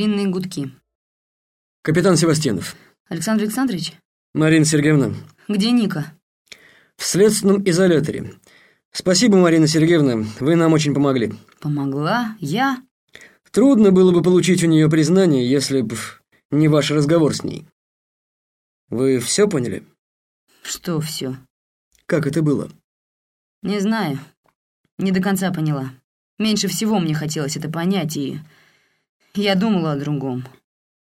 Длинные гудки. Капитан Севастьянов. Александр Александрович? Марина Сергеевна. Где Ника? В следственном изоляторе. Спасибо, Марина Сергеевна, вы нам очень помогли. Помогла? Я? Трудно было бы получить у нее признание, если бы не ваш разговор с ней. Вы все поняли? Что все? Как это было? Не знаю. Не до конца поняла. Меньше всего мне хотелось это понять, и я думала о другом.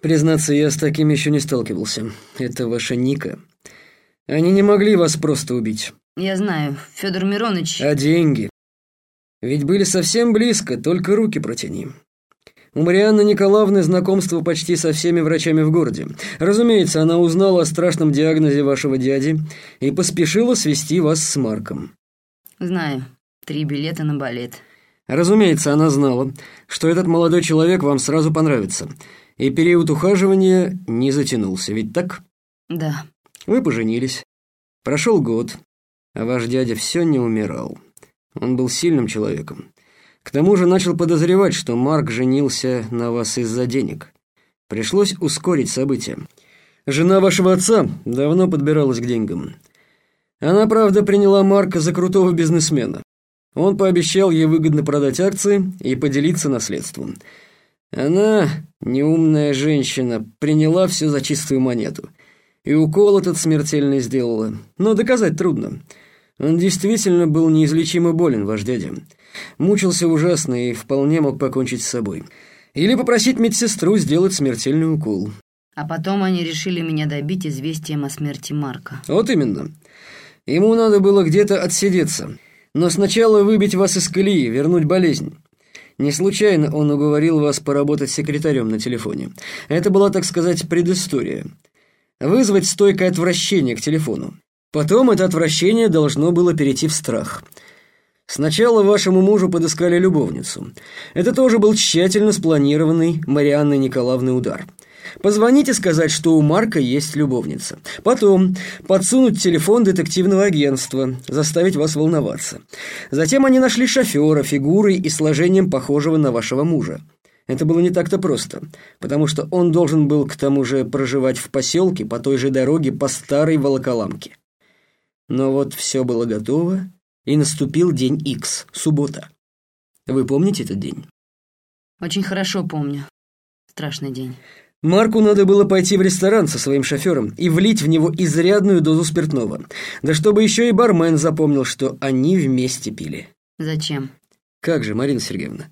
Признаться, я с таким еще не сталкивался. Это ваша Ника. Они не могли вас просто убить. Я знаю, Федор Миронович... А деньги? Ведь были совсем близко, только руки протяни. У Марианны Николаевны знакомство почти со всеми врачами в городе. Разумеется, она узнала о страшном диагнозе вашего дяди и поспешила свести вас с Марком. Знаю. Три билета на балет. Разумеется, она знала, что этот молодой человек вам сразу понравится. И период ухаживания не затянулся, ведь так? Да. Вы поженились. Прошел год, а ваш дядя все не умирал. Он был сильным человеком. К тому же начал подозревать, что Марк женился на вас из-за денег. Пришлось ускорить события. Жена вашего отца давно подбиралась к деньгам. Она, правда, приняла Марка за крутого бизнесмена. Он пообещал ей выгодно продать акции и поделиться наследством. Она, неумная женщина, приняла все за чистую монету. И укол этот смертельный сделала. Но доказать трудно. Он действительно был неизлечимо болен, ваш дядя. Мучился ужасно и вполне мог покончить с собой. Или попросить медсестру сделать смертельный укол. А потом они решили меня добить известием о смерти Марка. Вот именно. Ему надо было где-то отсидеться. Но сначала выбить вас из колеи, вернуть болезнь. Не случайно он уговорил вас поработать секретарем на телефоне. Это была, так сказать, предыстория. Вызвать стойкое отвращение к телефону. Потом это отвращение должно было перейти в страх. Сначала вашему мужу подыскали любовницу. Это тоже был тщательно спланированный Марианной Николаевной удар. Позвонить и сказать, что у Марка есть любовница. Потом подсунуть телефон детективного агентства, заставить вас волноваться. Затем они нашли шофера, фигурой и сложением похожего на вашего мужа. Это было не так-то просто, потому что он должен был к тому же проживать в поселке по той же дороге по старой волоколамке. Но вот все было готово, и наступил день Икс, суббота. Вы помните этот день? Очень хорошо помню. Страшный день. Марку надо было пойти в ресторан со своим шофером и влить в него изрядную дозу спиртного. Да чтобы еще и бармен запомнил, что они вместе пили. Зачем? Как же, Марина Сергеевна?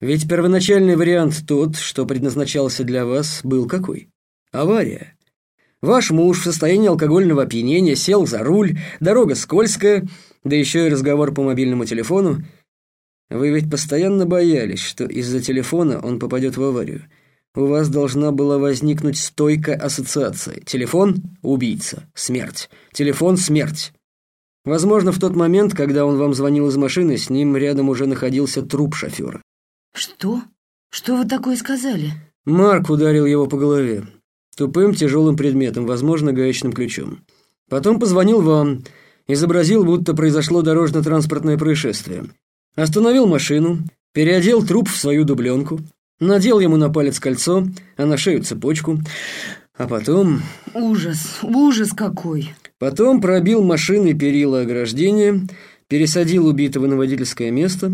Ведь первоначальный вариант тот, что предназначался для вас, был какой? Авария. Ваш муж в состоянии алкогольного опьянения сел за руль, дорога скользкая, да еще и разговор по мобильному телефону. Вы ведь постоянно боялись, что из-за телефона он попадет в аварию. У вас должна была возникнуть стойкая ассоциация. Телефон – убийца, смерть. Телефон – смерть. Возможно, в тот момент, когда он вам звонил из машины, с ним рядом уже находился труп шофера. Что? Что вы такое сказали? Марк ударил его по голове. Тупым тяжелым предметом, возможно, гаечным ключом. Потом позвонил вам, изобразил, будто произошло дорожно-транспортное происшествие. Остановил машину, переодел труп в свою дубленку, надел ему на палец кольцо, а на шею цепочку, а потом... Ужас, ужас какой! Потом пробил машиной перила ограждения, пересадил убитого на водительское место,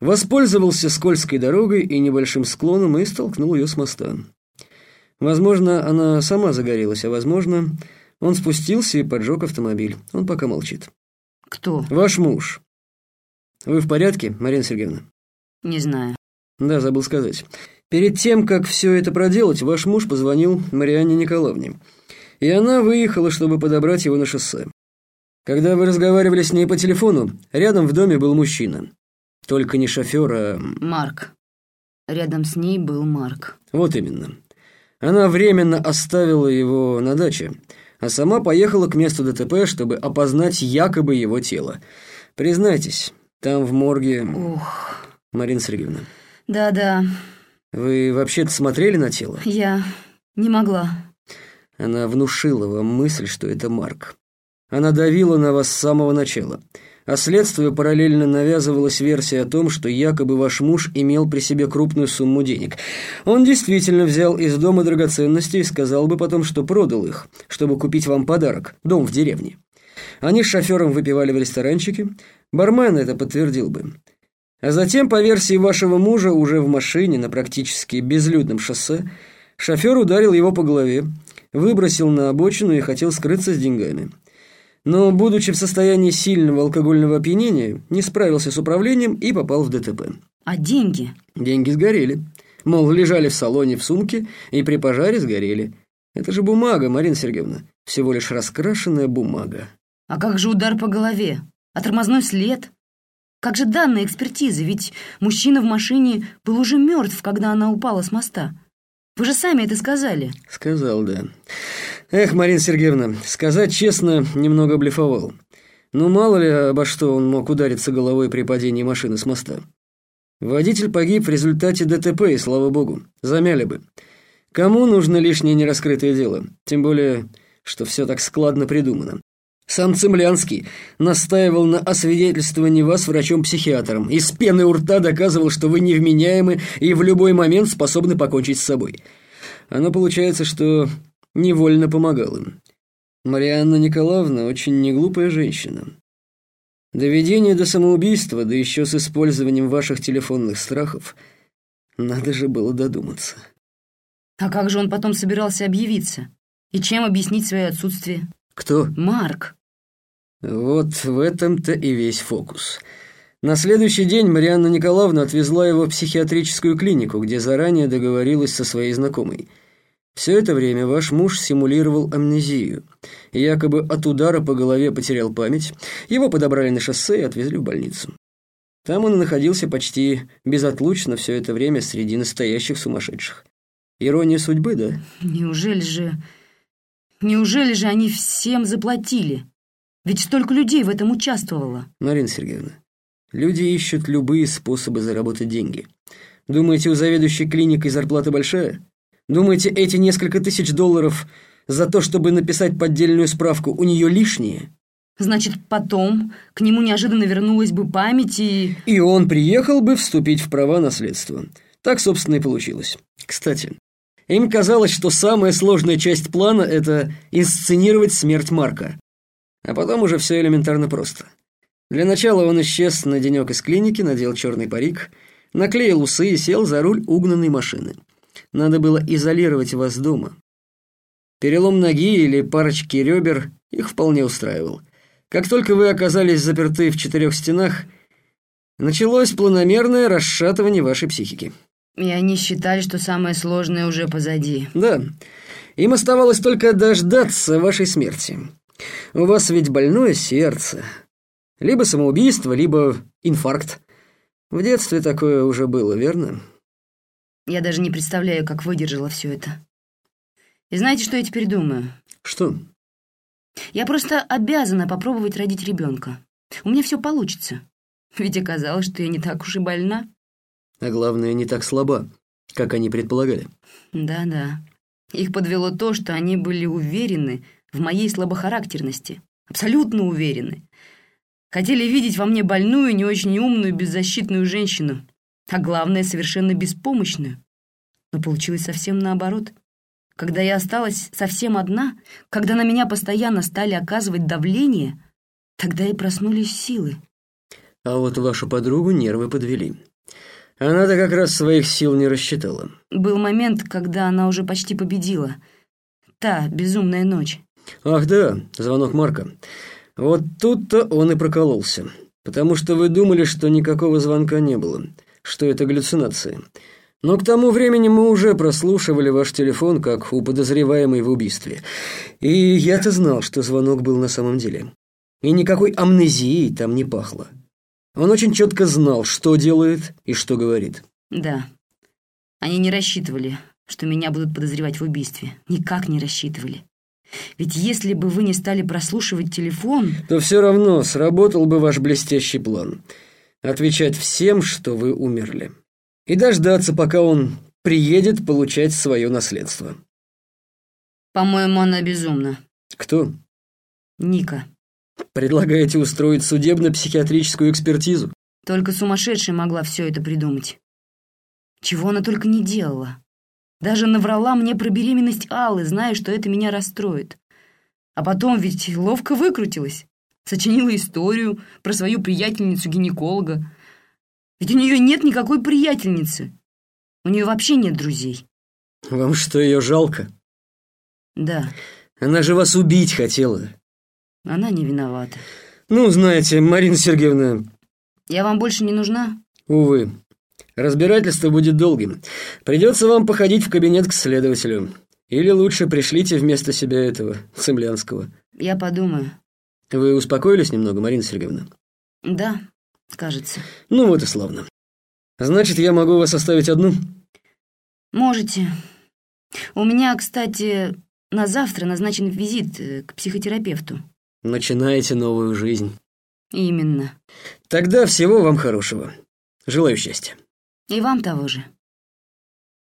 воспользовался скользкой дорогой и небольшим склоном и столкнул ее с моста. Возможно, она сама загорелась, а возможно, он спустился и поджег автомобиль. Он пока молчит. Кто? Ваш муж. Вы в порядке, Марина Сергеевна? Не знаю. Да, забыл сказать. Перед тем, как все это проделать, ваш муж позвонил Марианне Николаевне. И она выехала, чтобы подобрать его на шоссе. Когда вы разговаривали с ней по телефону, рядом в доме был мужчина. Только не шофер, а... Марк. Рядом с ней был Марк. Вот именно. Она временно оставила его на даче, а сама поехала к месту ДТП, чтобы опознать якобы его тело. Признайтесь, там в морге... Ух. Марина Сергеевна. Да-да. Вы вообще-то смотрели на тело? Я не могла. Она внушила вам мысль, что это Марк. Она давила на вас с самого начала. а следствию параллельно навязывалась версия о том, что якобы ваш муж имел при себе крупную сумму денег. Он действительно взял из дома драгоценности и сказал бы потом, что продал их, чтобы купить вам подарок, дом в деревне. Они с шофером выпивали в ресторанчике, бармен это подтвердил бы. А затем, по версии вашего мужа, уже в машине на практически безлюдном шоссе, шофер ударил его по голове, выбросил на обочину и хотел скрыться с деньгами. Но, будучи в состоянии сильного алкогольного опьянения, не справился с управлением и попал в ДТП. А деньги? Деньги сгорели. Мол, лежали в салоне в сумке и при пожаре сгорели. Это же бумага, Марина Сергеевна. Всего лишь раскрашенная бумага. А как же удар по голове? А тормозной след? Как же данные экспертизы? Ведь мужчина в машине был уже мертв, когда она упала с моста. Вы же сами это сказали. Сказал, да. Эх, Марина Сергеевна, сказать честно, немного блефовал. Ну, мало ли, обо что он мог удариться головой при падении машины с моста. Водитель погиб в результате ДТП, и слава богу, замяли бы. Кому нужно лишнее нераскрытое дело? Тем более, что все так складно придумано. Сам Цемлянский настаивал на освидетельствовании вас врачом-психиатром и с пены у рта доказывал, что вы невменяемы и в любой момент способны покончить с собой. Оно получается, что невольно помогал им. Марианна Николаевна очень неглупая женщина. Доведение до самоубийства, да еще с использованием ваших телефонных страхов, надо же было додуматься. А как же он потом собирался объявиться? И чем объяснить свое отсутствие? Кто? Марк. Вот в этом-то и весь фокус. На следующий день Марианна Николаевна отвезла его в психиатрическую клинику, где заранее договорилась со своей знакомой. Все это время ваш муж симулировал амнезию. Якобы от удара по голове потерял память, его подобрали на шоссе и отвезли в больницу. Там он находился почти безотлучно все это время среди настоящих сумасшедших. Ирония судьбы, да? Неужели же... Неужели же они всем заплатили? Ведь столько людей в этом участвовало. Марина Сергеевна, люди ищут любые способы заработать деньги. Думаете, у заведующей клиникой зарплата большая? Думаете, эти несколько тысяч долларов за то, чтобы написать поддельную справку, у нее лишние? Значит, потом к нему неожиданно вернулась бы память и... И он приехал бы вступить в права наследства. Так, собственно, и получилось. Кстати, им казалось, что самая сложная часть плана – это инсценировать смерть Марка. А потом уже все элементарно просто. Для начала он исчез на денек из клиники, надел черный парик, наклеил усы и сел за руль угнанной машины. Надо было изолировать вас дома. Перелом ноги или парочки ребер их вполне устраивал. Как только вы оказались заперты в четырех стенах, началось планомерное расшатывание вашей психики. И они считали, что самое сложное уже позади. Да. Им оставалось только дождаться вашей смерти. У вас ведь больное сердце. Либо самоубийство, либо инфаркт. В детстве такое уже было, верно? Я даже не представляю, как выдержала все это. И знаете, что я теперь думаю? Что? Я просто обязана попробовать родить ребенка. У меня все получится. Ведь оказалось, что я не так уж и больна. А главное, не так слаба, как они предполагали. Да-да. Их подвело то, что они были уверены в моей слабохарактерности. Абсолютно уверены. Хотели видеть во мне больную, не очень умную, беззащитную женщину. А главное, совершенно беспомощную. Но получилось совсем наоборот. Когда я осталась совсем одна, когда на меня постоянно стали оказывать давление, тогда и проснулись силы. А вот вашу подругу нервы подвели. Она-то как раз своих сил не рассчитала. Был момент, когда она уже почти победила. Та безумная ночь. Ах да, звонок Марка. Вот тут-то он и прокололся. Потому что вы думали, что никакого звонка не было, что это галлюцинации. Но к тому времени мы уже прослушивали ваш телефон как у подозреваемой в убийстве. И я-то знал, что звонок был на самом деле. И никакой амнезии там не пахло. Он очень четко знал, что делает и что говорит. Да. Они не рассчитывали, что меня будут подозревать в убийстве. Никак не рассчитывали. Ведь если бы вы не стали прослушивать телефон... То все равно сработал бы ваш блестящий план. Отвечать всем, что вы умерли. И дождаться, пока он приедет получать свое наследство. По-моему, она безумна. Кто? Ника. Предлагаете устроить судебно-психиатрическую экспертизу? Только сумасшедшая могла все это придумать. Чего она только не делала. Даже наврала мне про беременность Аллы, зная, что это меня расстроит. А потом ведь ловко выкрутилась. Сочинила историю про свою приятельницу-гинеколога. Ведь у нее нет никакой приятельницы. У нее вообще нет друзей. Вам что, ее жалко? Да, Она же вас убить хотела. она не виновата. Ну, знаете, Марина Сергеевна, Я вам больше не нужна? увы, разбирательство будет долгим. Придется вам походить в кабинет к следователю. Или лучше пришлите вместо себя этого, Цемлянского. Я подумаю. Вы успокоились немного, Марина Сергеевна? Да, кажется. Ну вот и славно. Значит, я могу вас оставить одну? Можете. У меня, кстати, на завтра назначен визит э, к психотерапевту. Начинаете новую жизнь. Именно. Тогда всего вам хорошего. Желаю счастья. И вам того же.